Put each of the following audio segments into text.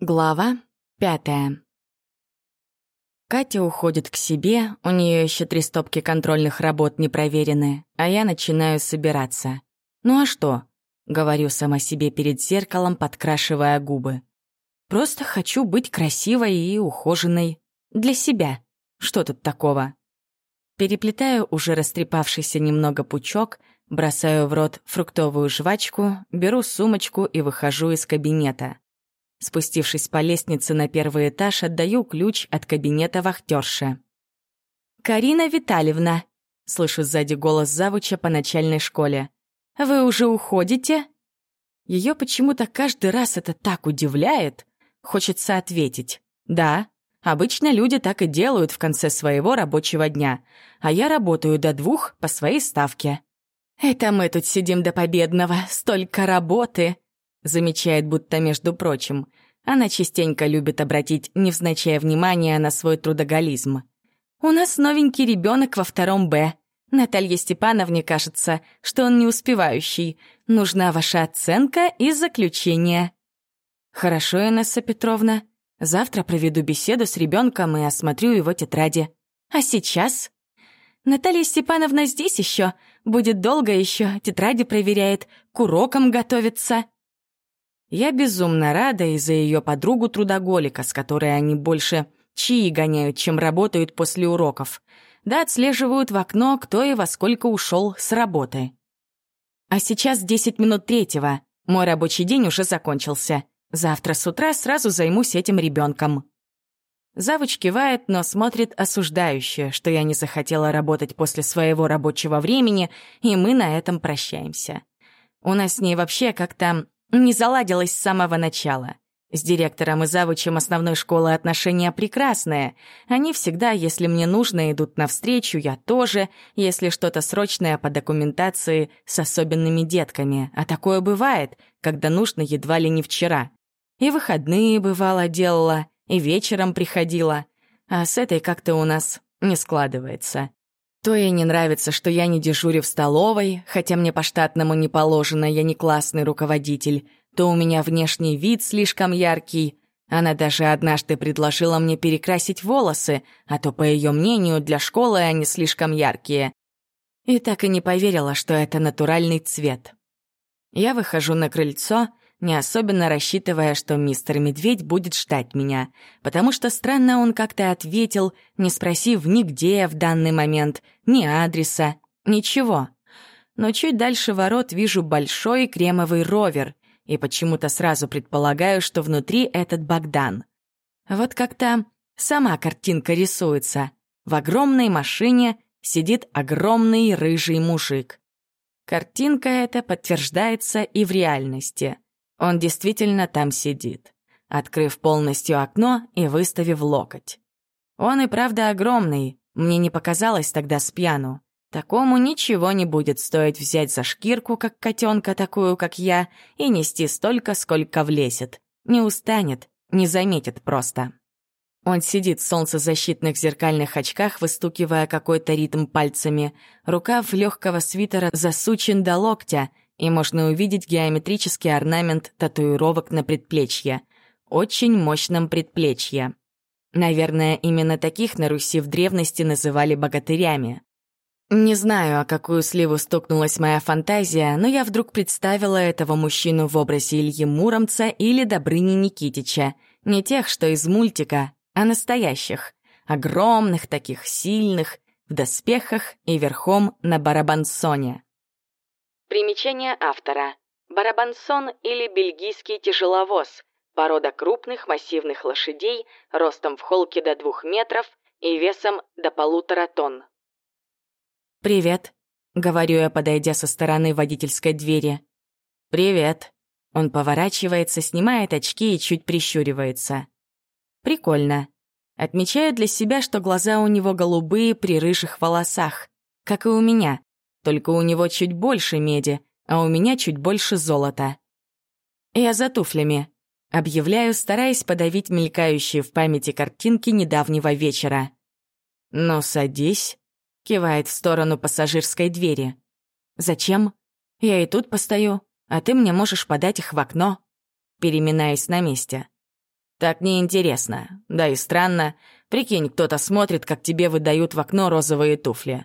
Глава пятая. Катя уходит к себе, у нее еще три стопки контрольных работ не проверены, а я начинаю собираться. Ну а что? Говорю сама себе перед зеркалом, подкрашивая губы. Просто хочу быть красивой и ухоженной. Для себя. Что тут такого? Переплетаю уже растрепавшийся немного пучок, бросаю в рот фруктовую жвачку, беру сумочку и выхожу из кабинета. Спустившись по лестнице на первый этаж, отдаю ключ от кабинета вахтерши. «Карина Витальевна!» — слышу сзади голос завуча по начальной школе. «Вы уже уходите?» Ее почему-то каждый раз это так удивляет. Хочется ответить. «Да, обычно люди так и делают в конце своего рабочего дня, а я работаю до двух по своей ставке». «Это мы тут сидим до победного, столько работы!» Замечает, будто между прочим. Она частенько любит обратить невзначай внимание на свой трудоголизм. «У нас новенький ребенок во втором Б. Наталье Степановне кажется, что он не успевающий. Нужна ваша оценка и заключение». «Хорошо, Инесса Петровна. Завтра проведу беседу с ребенком и осмотрю его тетради. А сейчас?» «Наталья Степановна здесь еще. Будет долго еще, тетради проверяет, к урокам готовится». Я безумно рада из-за ее подругу-трудоголика, с которой они больше чьи гоняют, чем работают после уроков. Да отслеживают в окно, кто и во сколько ушел с работы. А сейчас 10 минут третьего. Мой рабочий день уже закончился. Завтра с утра сразу займусь этим ребенком. Завуч кивает, но смотрит осуждающе, что я не захотела работать после своего рабочего времени, и мы на этом прощаемся. У нас с ней вообще как-то не заладилось с самого начала. С директором и завучем основной школы отношения прекрасные. Они всегда, если мне нужно, идут навстречу, я тоже, если что-то срочное по документации с особенными детками. А такое бывает, когда нужно едва ли не вчера. И выходные, бывало, делала, и вечером приходила. А с этой как-то у нас не складывается. То ей не нравится, что я не дежурю в столовой, хотя мне по штатному не положено, я не классный руководитель, то у меня внешний вид слишком яркий. Она даже однажды предложила мне перекрасить волосы, а то, по ее мнению, для школы они слишком яркие. И так и не поверила, что это натуральный цвет. Я выхожу на крыльцо — не особенно рассчитывая, что мистер Медведь будет ждать меня, потому что странно он как-то ответил, не спросив нигде в данный момент, ни адреса, ничего. Но чуть дальше ворот вижу большой кремовый ровер, и почему-то сразу предполагаю, что внутри этот Богдан. Вот как-то сама картинка рисуется. В огромной машине сидит огромный рыжий мужик. Картинка эта подтверждается и в реальности — он действительно там сидит, открыв полностью окно и выставив локоть. Он и правда огромный, мне не показалось тогда с. Такому ничего не будет стоить взять за шкирку, как котенка такую, как я, и нести столько, сколько влезет. Не устанет, не заметит просто. Он сидит в солнцезащитных зеркальных очках, выстукивая какой-то ритм пальцами. Рукав легкого свитера засучен до локтя — и можно увидеть геометрический орнамент татуировок на предплечье. Очень мощном предплечье. Наверное, именно таких на Руси в древности называли богатырями. Не знаю, о какую сливу стукнулась моя фантазия, но я вдруг представила этого мужчину в образе Ильи Муромца или Добрыни Никитича. Не тех, что из мультика, а настоящих. Огромных таких, сильных, в доспехах и верхом на барабансоне. Примечание автора. Барабансон или бельгийский тяжеловоз. Порода крупных массивных лошадей, ростом в холке до двух метров и весом до полутора тонн. «Привет», — говорю я, подойдя со стороны водительской двери. «Привет». Он поворачивается, снимает очки и чуть прищуривается. Прикольно. Отмечаю для себя, что глаза у него голубые при рыжих волосах, как и у меня. Только у него чуть больше меди, а у меня чуть больше золота. Я за туфлями. Объявляю, стараясь подавить мелькающие в памяти картинки недавнего вечера. «Ну, садись», — кивает в сторону пассажирской двери. «Зачем? Я и тут постою, а ты мне можешь подать их в окно». Переминаюсь на месте. Так неинтересно. Да и странно. Прикинь, кто-то смотрит, как тебе выдают в окно розовые туфли.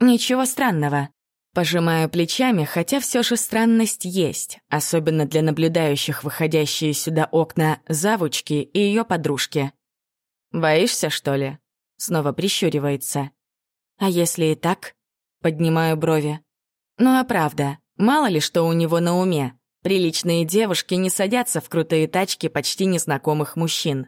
Ничего странного. Пожимаю плечами, хотя все же странность есть, особенно для наблюдающих выходящие сюда окна завучки и ее подружки. «Боишься, что ли?» Снова прищуривается. «А если и так?» Поднимаю брови. «Ну а правда, мало ли что у него на уме. Приличные девушки не садятся в крутые тачки почти незнакомых мужчин».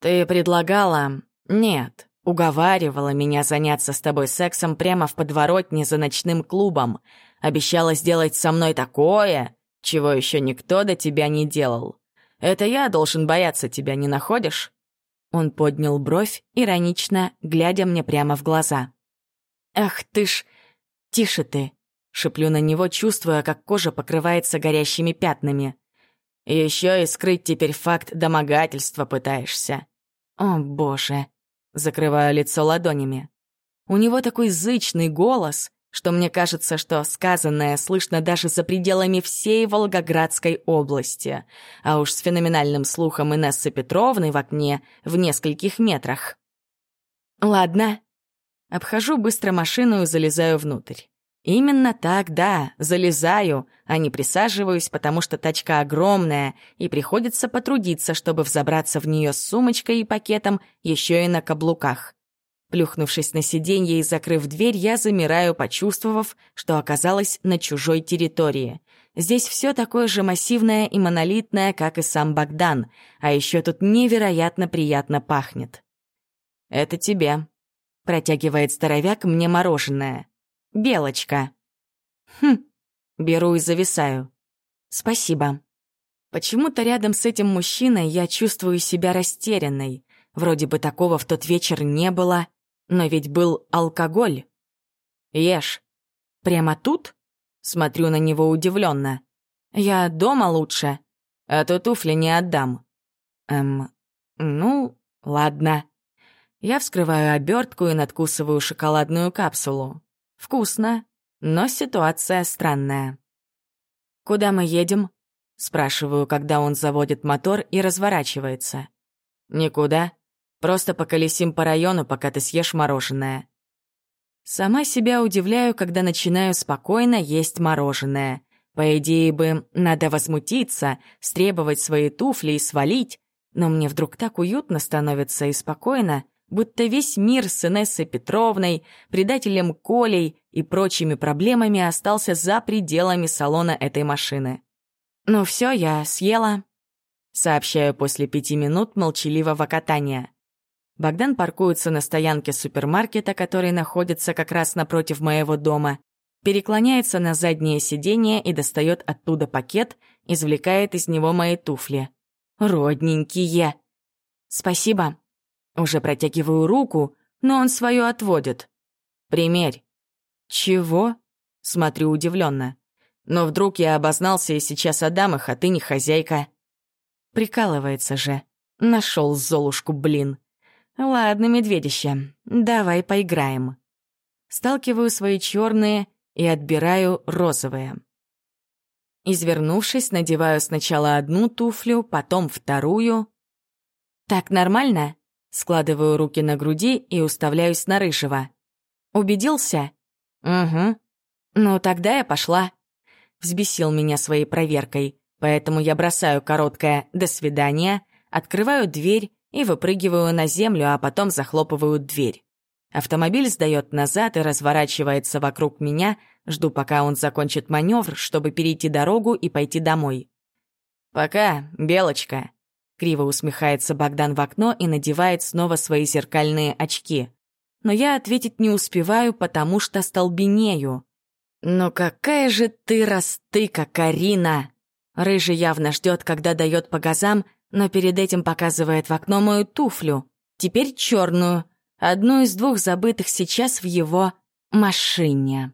«Ты предлагала...» «Нет, уговаривала меня заняться с тобой сексом прямо в подворотне за ночным клубом. Обещала сделать со мной такое, чего еще никто до тебя не делал. Это я должен бояться тебя, не находишь?» Он поднял бровь, иронично, глядя мне прямо в глаза. «Ах ты ж... Тише ты!» Шиплю на него, чувствуя, как кожа покрывается горящими пятнами. Еще и скрыть теперь факт домогательства пытаешься. О, боже. Закрываю лицо ладонями. У него такой зычный голос, что мне кажется, что сказанное слышно даже за пределами всей Волгоградской области, а уж с феноменальным слухом Инессы Петровны в окне в нескольких метрах. Ладно. Обхожу быстро машину и залезаю внутрь. Именно так, да, залезаю, а не присаживаюсь, потому что тачка огромная, и приходится потрудиться, чтобы взобраться в нее с сумочкой и пакетом, еще и на каблуках. Плюхнувшись на сиденье и закрыв дверь, я замираю, почувствовав, что оказалась на чужой территории. Здесь все такое же массивное и монолитное, как и сам Богдан, а еще тут невероятно приятно пахнет. «Это тебе», — протягивает здоровяк мне мороженое. «Белочка». «Хм», беру и зависаю. «Спасибо». Почему-то рядом с этим мужчиной я чувствую себя растерянной. Вроде бы такого в тот вечер не было, но ведь был алкоголь. Ешь. Прямо тут? Смотрю на него удивленно. Я дома лучше, а то туфли не отдам. Эм, ну, ладно. Я вскрываю обертку и надкусываю шоколадную капсулу. Вкусно, но ситуация странная. «Куда мы едем?» — спрашиваю, когда он заводит мотор и разворачивается. «Никуда. Просто поколесим по району, пока ты съешь мороженое». Сама себя удивляю, когда начинаю спокойно есть мороженое. По идее бы, надо возмутиться, стребовать свои туфли и свалить, но мне вдруг так уютно становится и спокойно, будто весь мир с Инессой Петровной, предателем Колей и прочими проблемами остался за пределами салона этой машины. «Ну все, я съела», — сообщаю после пяти минут молчаливого катания. Богдан паркуется на стоянке супермаркета, который находится как раз напротив моего дома, переклоняется на заднее сиденье и достает оттуда пакет, извлекает из него мои туфли. Родненькие. Спасибо. Уже протягиваю руку, но он свою отводит. Примерь. Чего? Смотрю удивленно. Но вдруг я обознался и сейчас отдам их, а ты не хозяйка. Прикалывается же. Нашел Золушку, блин. «Ладно, медведище, давай поиграем». Сталкиваю свои черные и отбираю розовые. Извернувшись, надеваю сначала одну туфлю, потом вторую. «Так нормально?» Складываю руки на груди и уставляюсь на рыжего. «Убедился?» «Угу». «Ну, тогда я пошла». Взбесил меня своей проверкой, поэтому я бросаю короткое «до свидания», открываю дверь и выпрыгиваю на землю, а потом захлопываю дверь. Автомобиль сдает назад и разворачивается вокруг меня, жду, пока он закончит маневр, чтобы перейти дорогу и пойти домой. «Пока, Белочка», — криво усмехается Богдан в окно и надевает снова свои зеркальные очки. Но я ответить не успеваю, потому что столбенею. «Ну какая же ты растыка, Карина!» Рыжий явно ждет, когда дает по газам, но перед этим показывает в окно мою туфлю, теперь черную, одну из двух забытых сейчас в его машине.